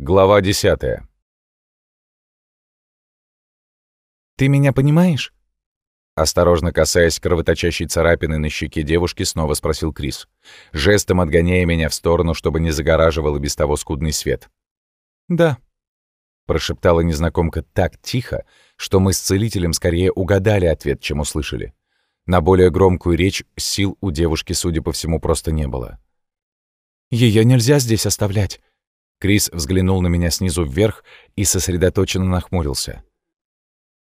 Глава десятая. «Ты меня понимаешь?» Осторожно касаясь кровоточащей царапины на щеке девушки, снова спросил Крис, жестом отгоняя меня в сторону, чтобы не загораживал и без того скудный свет. «Да», — прошептала незнакомка так тихо, что мы с целителем скорее угадали ответ, чем услышали. На более громкую речь сил у девушки, судя по всему, просто не было. Ее нельзя здесь оставлять. Крис взглянул на меня снизу вверх и сосредоточенно нахмурился.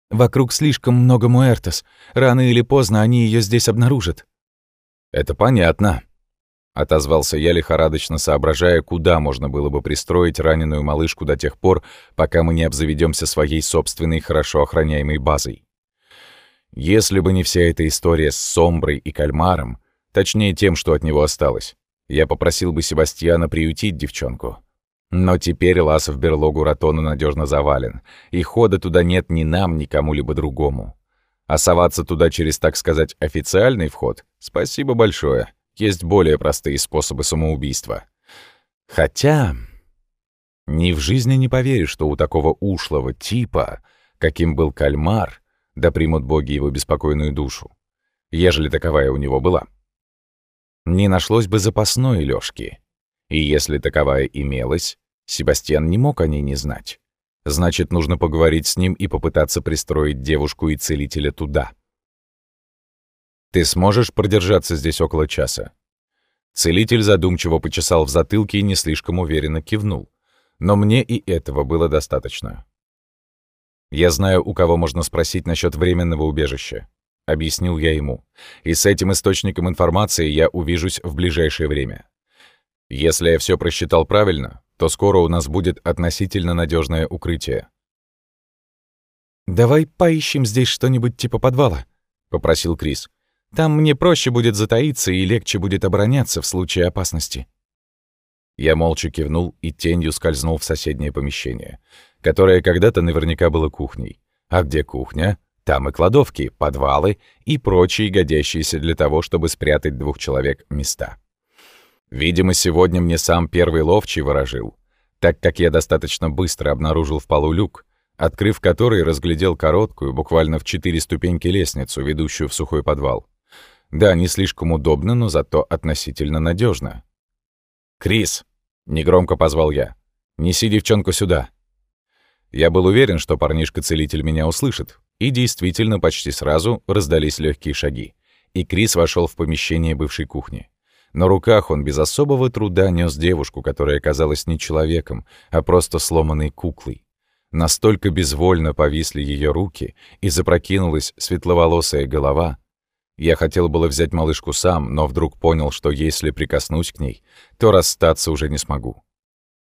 «Вокруг слишком много Муэртос. Рано или поздно они ее здесь обнаружат». «Это понятно», — отозвался я, лихорадочно соображая, куда можно было бы пристроить раненую малышку до тех пор, пока мы не обзаведемся своей собственной хорошо охраняемой базой. Если бы не вся эта история с Сомброй и Кальмаром, точнее тем, что от него осталось, я попросил бы Себастьяна приютить девчонку. Но теперь лаз в берлогу Ратона надежно завален, и хода туда нет ни нам, ни кому-либо другому. А соваться туда через, так сказать, официальный вход — спасибо большое. Есть более простые способы самоубийства. Хотя... Ни в жизни не поверишь, что у такого ушлого типа, каким был кальмар, да примут боги его беспокойную душу, ежели таковая у него была, не нашлось бы запасной Лёшки. И если таковая имелась, Себастьян не мог о ней не знать. Значит, нужно поговорить с ним и попытаться пристроить девушку и целителя туда. «Ты сможешь продержаться здесь около часа?» Целитель задумчиво почесал в затылке и не слишком уверенно кивнул. Но мне и этого было достаточно. «Я знаю, у кого можно спросить насчет временного убежища», — объяснил я ему. «И с этим источником информации я увижусь в ближайшее время. Если я все просчитал правильно, то скоро у нас будет относительно надежное укрытие. «Давай поищем здесь что-нибудь типа подвала», — попросил Крис. «Там мне проще будет затаиться и легче будет обороняться в случае опасности». Я молча кивнул и тенью скользнул в соседнее помещение, которое когда-то наверняка было кухней. А где кухня? Там и кладовки, подвалы и прочие годящиеся для того, чтобы спрятать двух человек места. Видимо, сегодня мне сам первый ловчий ворожил, так как я достаточно быстро обнаружил в полу люк, открыв который, разглядел короткую, буквально в четыре ступеньки лестницу, ведущую в сухой подвал. Да, не слишком удобно, но зато относительно надежно. «Крис!» — негромко позвал я. «Неси девчонку сюда!» Я был уверен, что парнишка-целитель меня услышит, и действительно почти сразу раздались легкие шаги, и Крис вошел в помещение бывшей кухни. На руках он без особого труда нес девушку, которая казалась не человеком, а просто сломанной куклой. Настолько безвольно повисли ее руки и запрокинулась светловолосая голова. Я хотел было взять малышку сам, но вдруг понял, что если прикоснусь к ней, то расстаться уже не смогу.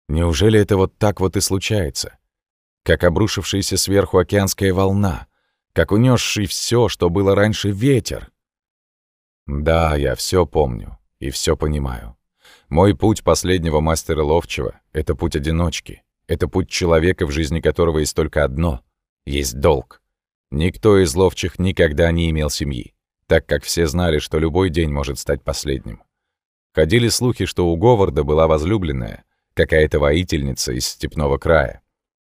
Неужели это вот так вот и случается? Как обрушившаяся сверху океанская волна, как унесший все, что было раньше ветер. Да, я все помню и все понимаю. Мой путь последнего мастера ловчего — это путь одиночки. Это путь человека, в жизни которого есть только одно — есть долг. Никто из ловчих никогда не имел семьи, так как все знали, что любой день может стать последним. Ходили слухи, что у Говарда была возлюбленная, какая-то воительница из степного края.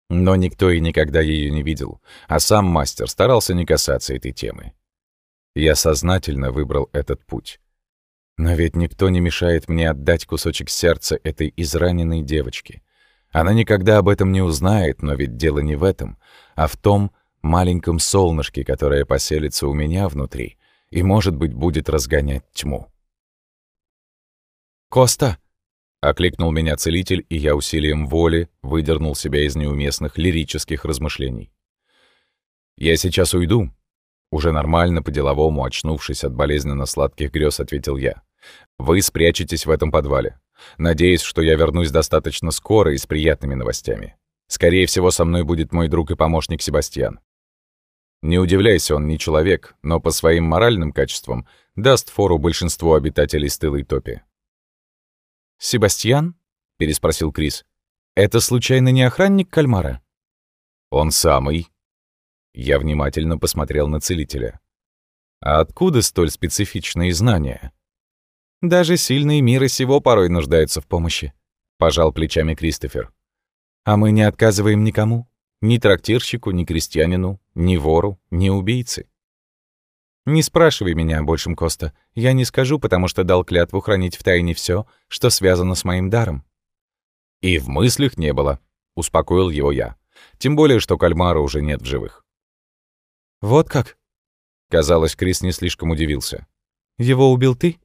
Но никто и никогда ее не видел, а сам мастер старался не касаться этой темы. Я сознательно выбрал этот путь. Но ведь никто не мешает мне отдать кусочек сердца этой израненной девочке. Она никогда об этом не узнает, но ведь дело не в этом, а в том маленьком солнышке, которое поселится у меня внутри и, может быть, будет разгонять тьму. «Коста!» — окликнул меня целитель, и я усилием воли выдернул себя из неуместных лирических размышлений. «Я сейчас уйду», уже нормально, по-деловому, очнувшись от болезненно сладких грез, ответил я. «Вы спрячетесь в этом подвале. Надеюсь, что я вернусь достаточно скоро и с приятными новостями. Скорее всего, со мной будет мой друг и помощник Себастьян. Не удивляйся, он не человек, но по своим моральным качествам даст фору большинству обитателей стылой топи. «Себастьян?» — переспросил Крис. «Это случайно не охранник Кальмара?» «Он самый», я внимательно посмотрел на целителя. «А откуда столь специфичные знания?» «Даже сильные миры сего порой нуждаются в помощи», — пожал плечами Кристофер. А мы не отказываем никому. Ни трактирщику, ни крестьянину, ни вору, ни убийце. Не спрашивай меня о большем, Коста. Я не скажу, потому что дал клятву хранить в тайне все, что связано с моим даром. И в мыслях не было, успокоил его я. Тем более, что кальмара уже нет в живых. Вот как? Казалось, Крис не слишком удивился. Его убил ты?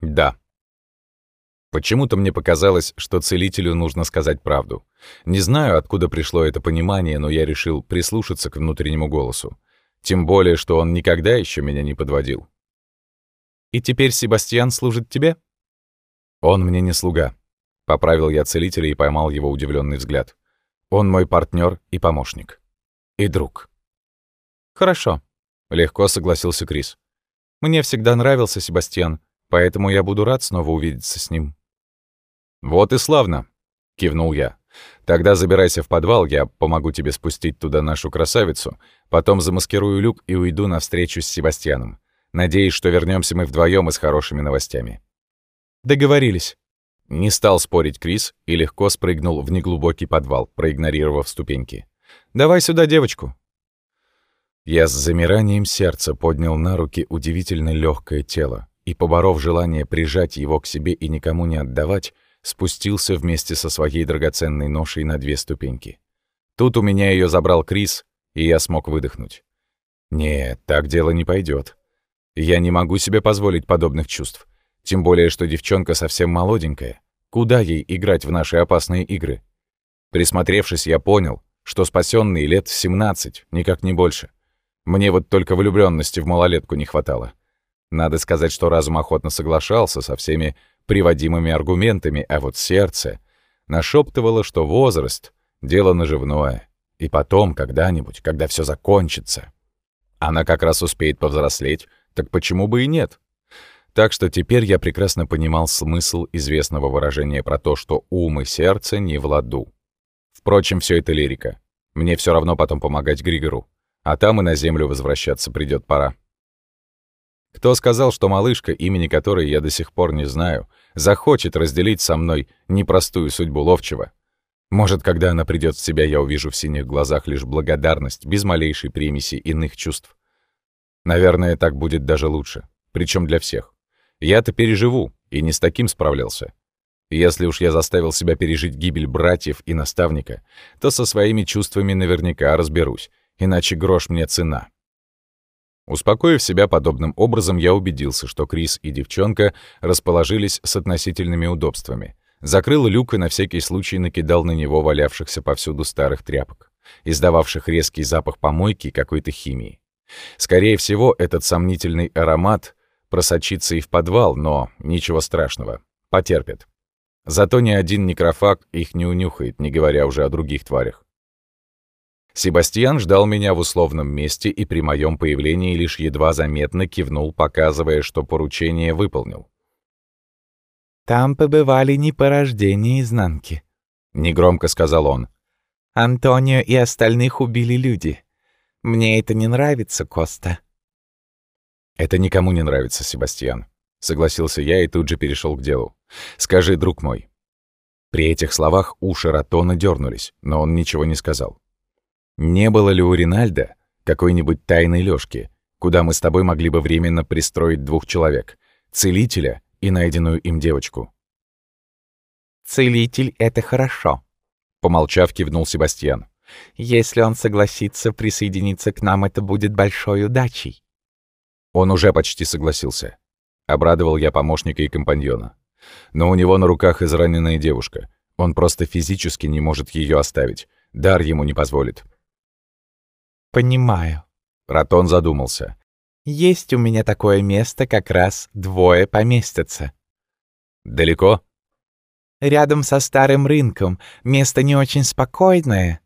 Да. Почему-то мне показалось, что целителю нужно сказать правду. Не знаю, откуда пришло это понимание, но я решил прислушаться к внутреннему голосу. Тем более, что он никогда еще меня не подводил. «И теперь Себастьян служит тебе?» «Он мне не слуга», — поправил я целителя и поймал его удивленный взгляд. «Он мой партнер и помощник. И друг». «Хорошо», — легко согласился Крис. «Мне всегда нравился Себастьян, поэтому я буду рад снова увидеться с ним». «Вот и славно», — кивнул я. «Тогда забирайся в подвал, я помогу тебе спустить туда нашу красавицу, потом замаскирую люк и уйду на встречу с Себастьяном. Надеюсь, что вернемся мы вдвоем и с хорошими новостями». «Договорились». Не стал спорить Крис и легко спрыгнул в неглубокий подвал, проигнорировав ступеньки. «Давай сюда девочку». Я с замиранием сердца поднял на руки удивительно легкое тело и, поборов желание прижать его к себе и никому не отдавать, спустился вместе со своей драгоценной ношей на две ступеньки. Тут у меня ее забрал Крис, и я смог выдохнуть. Нет, так дело не пойдет. Я не могу себе позволить подобных чувств. Тем более, что девчонка совсем молоденькая. Куда ей играть в наши опасные игры? Присмотревшись, я понял, что спасенный лет 17, никак не больше. Мне вот только влюбленности в малолетку не хватало. Надо сказать, что разум охотно соглашался со всеми приводимыми аргументами, а вот сердце нашептывало, что возраст — дело наживное. И потом, когда-нибудь, когда все закончится, она как раз успеет повзрослеть, так почему бы и нет? Так что теперь я прекрасно понимал смысл известного выражения про то, что ум и сердце не в ладу. Впрочем, все это лирика. Мне все равно потом помогать Григору. А там и на землю возвращаться придет пора. Кто сказал, что малышка, имени которой я до сих пор не знаю, захочет разделить со мной непростую судьбу ловчего? Может, когда она придет в себя, я увижу в синих глазах лишь благодарность, без малейшей примеси иных чувств. Наверное, так будет даже лучше. Причем для всех. Я-то переживу, и не с таким справлялся. Если уж я заставил себя пережить гибель братьев и наставника, то со своими чувствами наверняка разберусь, иначе грош мне цена. Успокоив себя подобным образом, я убедился, что Крис и девчонка расположились с относительными удобствами. Закрыл люк и на всякий случай накидал на него валявшихся повсюду старых тряпок, издававших резкий запах помойки и какой-то химии. Скорее всего, этот сомнительный аромат просочится и в подвал, но ничего страшного, потерпит. Зато ни один некрофаг их не унюхает, не говоря уже о других тварях. Себастьян ждал меня в условном месте и при моем появлении лишь едва заметно кивнул, показывая, что поручение выполнил. «Там побывали не порождение изнанки», — негромко сказал он. «Антонио и остальных убили люди. Мне это не нравится, Коста». «Это никому не нравится, Себастьян», — согласился я и тут же перешел к делу. «Скажи, друг мой». При этих словах уши Ратона дернулись, но он ничего не сказал. Не было ли у Ринальда какой-нибудь тайной лёжки, куда мы с тобой могли бы временно пристроить двух человек, целителя и найденную им девочку? «Целитель — это хорошо», — помолчав, кивнул Себастьян. «Если он согласится присоединиться к нам, это будет большой удачей». Он уже почти согласился. Обрадовал я помощника и компаньона. Но у него на руках израненная девушка. Он просто физически не может ее оставить. Дар ему не позволит. «Понимаю». Ратон задумался. «Есть у меня такое место, как раз двое поместятся». «Далеко?» «Рядом со старым рынком. Место не очень спокойное».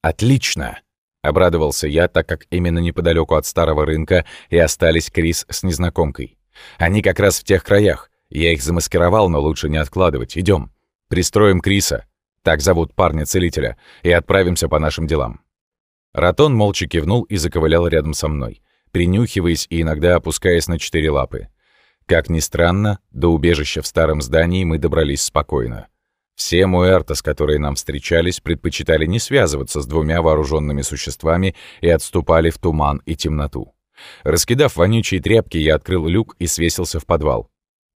«Отлично!» — обрадовался я, так как именно неподалеку от старого рынка и остались Крис с незнакомкой. «Они как раз в тех краях. Я их замаскировал, но лучше не откладывать. Идем. Пристроим Криса, так зовут парня-целителя, и отправимся по нашим делам». Ратон молча кивнул и заковылял рядом со мной, принюхиваясь и иногда опускаясь на четыре лапы. Как ни странно, до убежища в старом здании мы добрались спокойно. Все муэрто, с которые нам встречались, предпочитали не связываться с двумя вооруженными существами и отступали в туман и темноту. Раскидав вонючие тряпки, я открыл люк и свесился в подвал.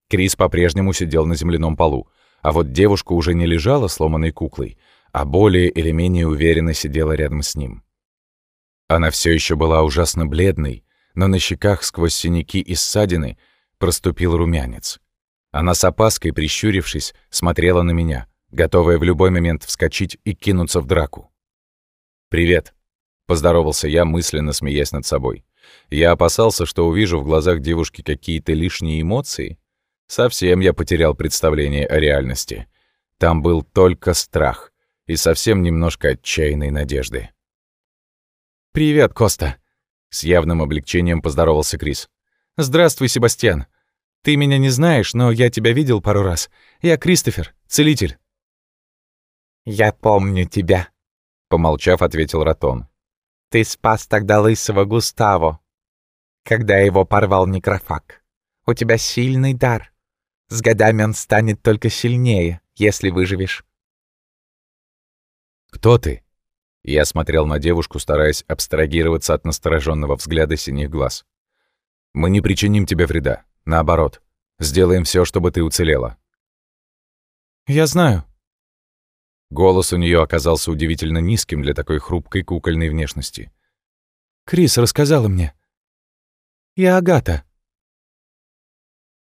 Крис по-прежнему сидел на земляном полу, а вот девушка уже не лежала сломанной куклой, а более или менее уверенно сидела рядом с ним. Она все еще была ужасно бледной, но на щеках сквозь синяки и ссадины проступил румянец. Она с опаской, прищурившись, смотрела на меня, готовая в любой момент вскочить и кинуться в драку. «Привет», — поздоровался я, мысленно смеясь над собой. Я опасался, что увижу в глазах девушки какие-то лишние эмоции. Совсем я потерял представление о реальности. Там был только страх и совсем немножко отчаянной надежды. «Привет, Коста!» С явным облегчением поздоровался Крис. «Здравствуй, Себастьян. Ты меня не знаешь, но я тебя видел пару раз. Я Кристофер, целитель». «Я помню тебя», — помолчав, ответил Ратон. «Ты спас тогда лысого Густаво, когда его порвал некрофаг. У тебя сильный дар. С годами он станет только сильнее, если выживешь». «Кто ты?» Я смотрел на девушку, стараясь абстрагироваться от настороженного взгляда синих глаз. «Мы не причиним тебе вреда. Наоборот, сделаем все, чтобы ты уцелела». «Я знаю». Голос у нее оказался удивительно низким для такой хрупкой кукольной внешности. «Крис рассказала мне. Я Агата».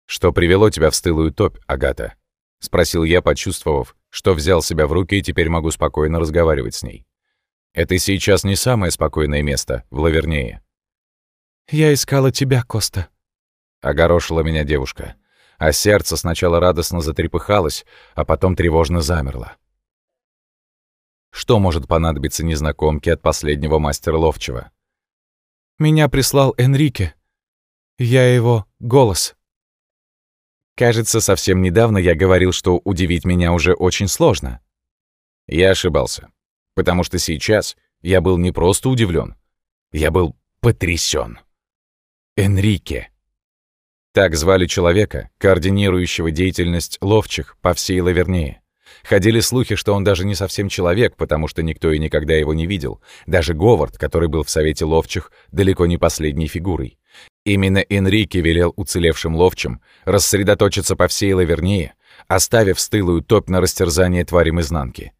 «Что привело тебя в стылую топь, Агата?» — спросил я, почувствовав, что взял себя в руки и теперь могу спокойно разговаривать с ней. Это сейчас не самое спокойное место в Лавернее. «Я искала тебя, Коста», — огорошила меня девушка. А сердце сначала радостно затрепыхалось, а потом тревожно замерло. Что может понадобиться незнакомке от последнего мастера ловчего? «Меня прислал Энрике. Я его голос». Кажется, совсем недавно я говорил, что удивить меня уже очень сложно. Я ошибался потому что сейчас я был не просто удивлен, я был потрясен. Энрике. Так звали человека, координирующего деятельность ловчих по всей Лавернее. Ходили слухи, что он даже не совсем человек, потому что никто и никогда его не видел. Даже Говард, который был в Совете Ловчих, далеко не последней фигурой. Именно Энрике велел уцелевшим ловчим рассредоточиться по всей Лавернее, оставив стылую топь на растерзание тварям изнанки.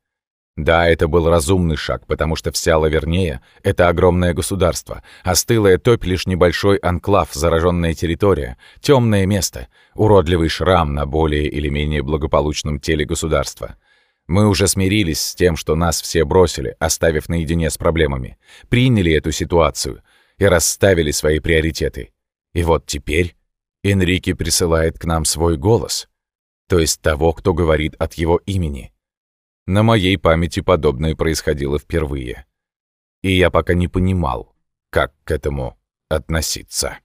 Да, это был разумный шаг, потому что вся Лавернея — это огромное государство, а стылая топь — лишь небольшой анклав, зараженная территория, темное место, уродливый шрам на более или менее благополучном теле государства. Мы уже смирились с тем, что нас все бросили, оставив наедине с проблемами, приняли эту ситуацию и расставили свои приоритеты. И вот теперь Энрике присылает к нам свой голос, то есть того, кто говорит от его имени. На моей памяти подобное происходило впервые. И я пока не понимал, как к этому относиться.